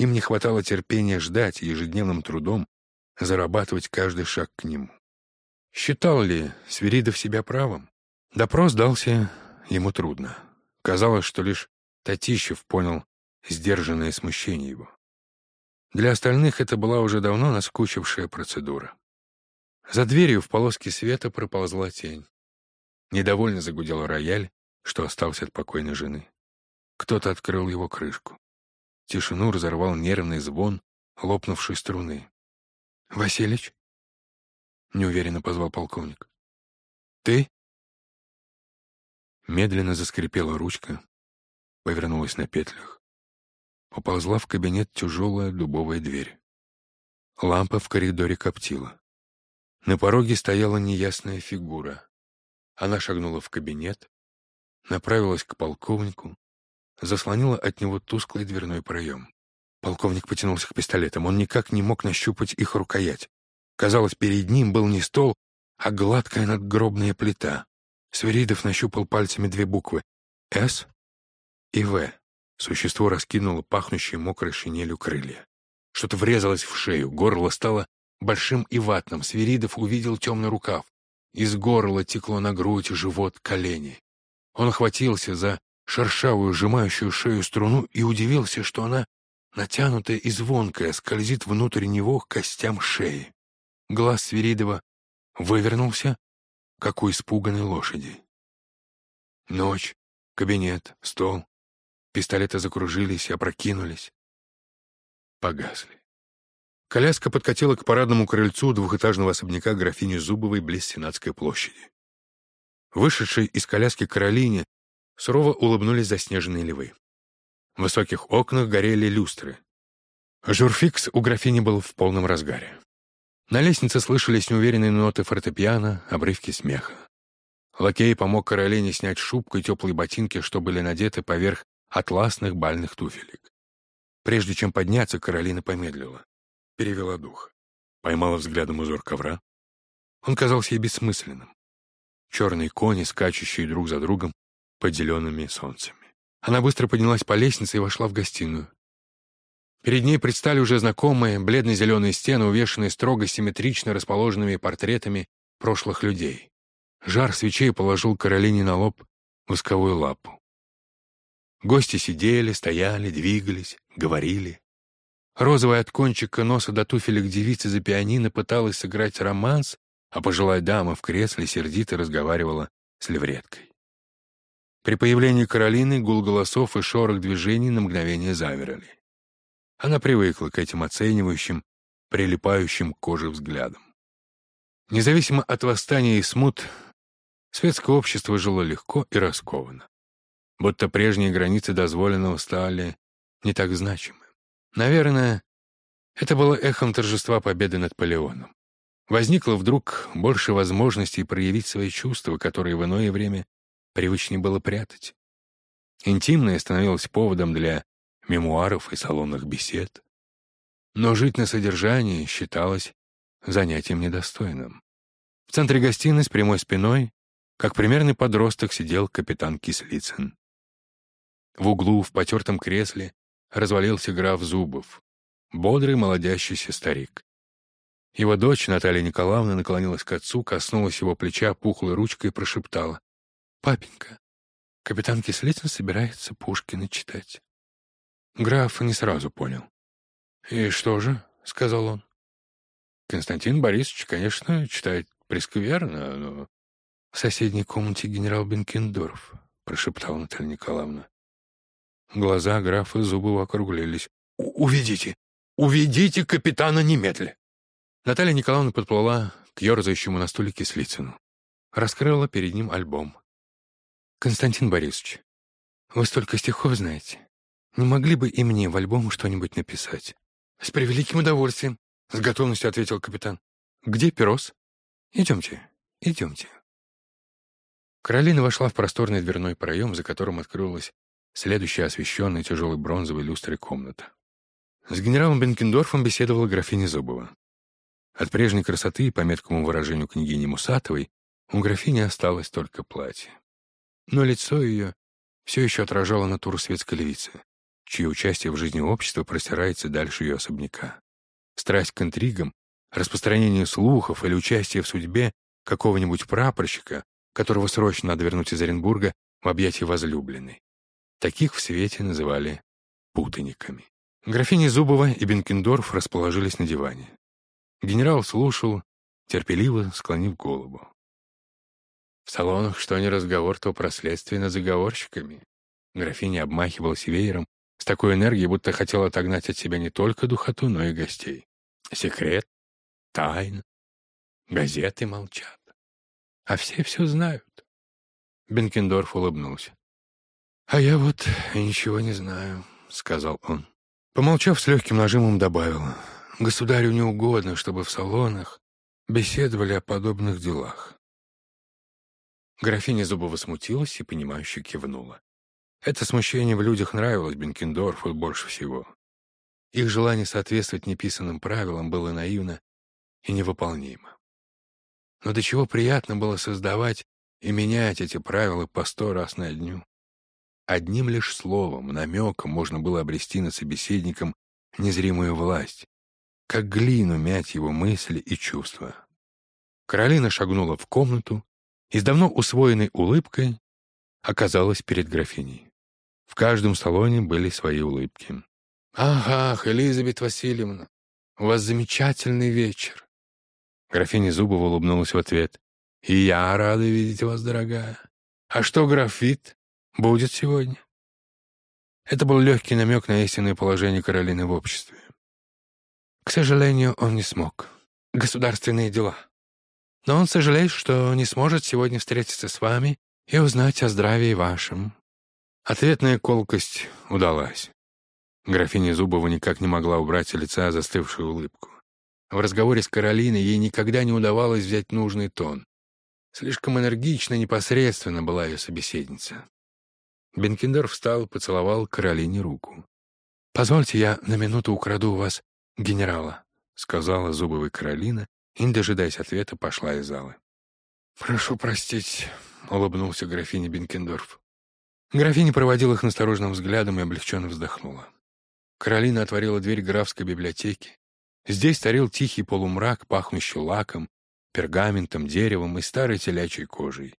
Им не хватало терпения ждать и ежедневным трудом зарабатывать каждый шаг к нему. Считал ли Свиридов себя правым? Допрос дался ему трудно. Казалось, что лишь Татищев понял сдержанное смущение его. Для остальных это была уже давно наскучившая процедура. За дверью в полоске света проползла тень. Недовольно загудел рояль, что остался от покойной жены. Кто-то открыл его крышку. Тишину разорвал нервный звон лопнувшей струны. «Василич?» — неуверенно позвал полковник. «Ты?» Медленно заскрипела ручка, повернулась на петлях. Поползла в кабинет тяжелая дубовая дверь. Лампа в коридоре коптила. На пороге стояла неясная фигура. Она шагнула в кабинет, направилась к полковнику, заслонила от него тусклый дверной проем. Полковник потянулся к пистолетам. Он никак не мог нащупать их рукоять. Казалось, перед ним был не стол, а гладкая надгробная плита. Свиридов нащупал пальцами две буквы «С» и «В». Существо раскинуло пахнущие мокрой шинелью крылья. Что-то врезалось в шею, горло стало большим и ватным. Свиридов увидел темный рукав. Из горла текло на грудь, живот, колени. Он охватился за шершавую, сжимающую шею струну и удивился, что она, натянутая и звонкая, скользит внутрь него к костям шеи. Глаз Свиридова вывернулся, как у испуганной лошади. Ночь, кабинет, стол. Пистолеты закружились и опрокинулись. Погасли. Коляска подкатила к парадному крыльцу двухэтажного особняка графини Зубовой близ Сенатской площади. Вышедшей из коляски Каролине сурово улыбнулись заснеженные львы. В высоких окнах горели люстры. Журфикс у графини был в полном разгаре. На лестнице слышались неуверенные ноты фортепиано, обрывки смеха. Лакей помог Каролине снять шубку и теплые ботинки, что были надеты поверх атласных бальных туфелек. Прежде чем подняться, Каролина помедлила, перевела дух, поймала взглядом узор ковра. Он казался ей бессмысленным. Черные кони, скачущие друг за другом под зелеными солнцами. Она быстро поднялась по лестнице и вошла в гостиную. Перед ней предстали уже знакомые бледно-зеленые стены, увешанные строго симметрично расположенными портретами прошлых людей. Жар свечей положил Каролине на лоб восковую лапу. Гости сидели, стояли, двигались, говорили. Розовая от кончика носа до туфелек девица за пианино пыталась сыграть романс, а пожилая дама в кресле сердито разговаривала с левреткой. При появлении Каролины гул голосов и шорох движений на мгновение замерли. Она привыкла к этим оценивающим, прилипающим к коже взглядам. Независимо от восстания и смут, светское общество жило легко и раскованно. Будто прежние границы дозволенного стали не так значимы. Наверное, это было эхом торжества победы над Полеоном. Возникло вдруг больше возможностей проявить свои чувства, которые в иное время привычнее было прятать. Интимное становилось поводом для мемуаров и салонных бесед. Но жить на содержании считалось занятием недостойным. В центре гостиной с прямой спиной, как примерный подросток, сидел капитан Кислицын. В углу, в потертом кресле, развалился граф Зубов, бодрый молодящийся старик. Его дочь, Наталья Николаевна, наклонилась к отцу, коснулась его плеча пухлой ручкой и прошептала. «Папенька, капитан Кислицын собирается Пушкина читать». Граф не сразу понял. «И что же?» — сказал он. «Константин Борисович, конечно, читает прескверно, но...» «В соседней комнате генерал Бенкендорф», — прошептала Наталья Николаевна. Глаза графа Зубова округлились. «Уведите! Уведите капитана немедля!» Наталья Николаевна подплыла к ерзающему на стуле Кислицыну. Раскрыла перед ним альбом. «Константин Борисович, вы столько стихов знаете. Не могли бы и мне в альбом что-нибудь написать?» «С превеликим удовольствием», — с готовностью ответил капитан. «Где Перос?» «Идемте, идемте». Каролина вошла в просторный дверной проем, за которым открылась следующая освещенная тяжелой бронзовой люстрой комната. С генералом Бенкендорфом беседовала графиня Зубова. От прежней красоты, по меткому выражению княгини Мусатовой, у графини осталось только платье. Но лицо ее все еще отражало натуру светской львицы чье участие в жизни общества простирается дальше ее особняка. Страсть к интригам, распространение слухов или участие в судьбе какого-нибудь прапорщика, которого срочно надо вернуть из Оренбурга в объятия возлюбленной. Таких в свете называли путаниками. Графиня Зубова и Бенкендорф расположились на диване. Генерал слушал, терпеливо склонив голову. В салонах что ни разговор, то про следствие над заговорщиками. Графиня обмахивалась веером с такой энергией, будто хотела отогнать от себя не только духоту, но и гостей. Секрет, тайна, газеты молчат. А все все знают. Бенкендорф улыбнулся. «А я вот ничего не знаю», — сказал он. Помолчав с легким нажимом, добавил. «Государю не угодно, чтобы в салонах беседовали о подобных делах». Графиня Зубова смутилась и, понимающе кивнула. Это смущение в людях нравилось Бенкендорфу больше всего. Их желание соответствовать неписанным правилам было наивно и невыполнимо. Но до чего приятно было создавать и менять эти правила по сто раз на дню. Одним лишь словом, намеком можно было обрести над собеседником незримую власть, как глину мять его мысли и чувства. Каролина шагнула в комнату и с давно усвоенной улыбкой оказалась перед графиней. В каждом салоне были свои улыбки. «Ах, ах, Элизабет Васильевна, у вас замечательный вечер!» Графиня Зубова улыбнулась в ответ. «И я рада видеть вас, дорогая. А что графит будет сегодня?» Это был легкий намек на истинное положение Каролины в обществе. К сожалению, он не смог. Государственные дела. Но он сожалеет, что не сможет сегодня встретиться с вами и узнать о здравии вашем. Ответная колкость удалась. Графиня Зубова никак не могла убрать с лица застывшую улыбку. В разговоре с Каролиной ей никогда не удавалось взять нужный тон. Слишком энергично и непосредственно была ее собеседница. Бенкендер встал и поцеловал Каролине руку. «Позвольте, я на минуту украду у вас генерала», — сказала Зубовой Каролина, и, не дожидаясь ответа, пошла из залы. «Прошу простить», — улыбнулся графиня Бенкендорф. Графиня проводила их настороженным взглядом и облегченно вздохнула. Каролина отворила дверь графской библиотеки. Здесь царил тихий полумрак, пахнущий лаком, пергаментом, деревом и старой телячьей кожей.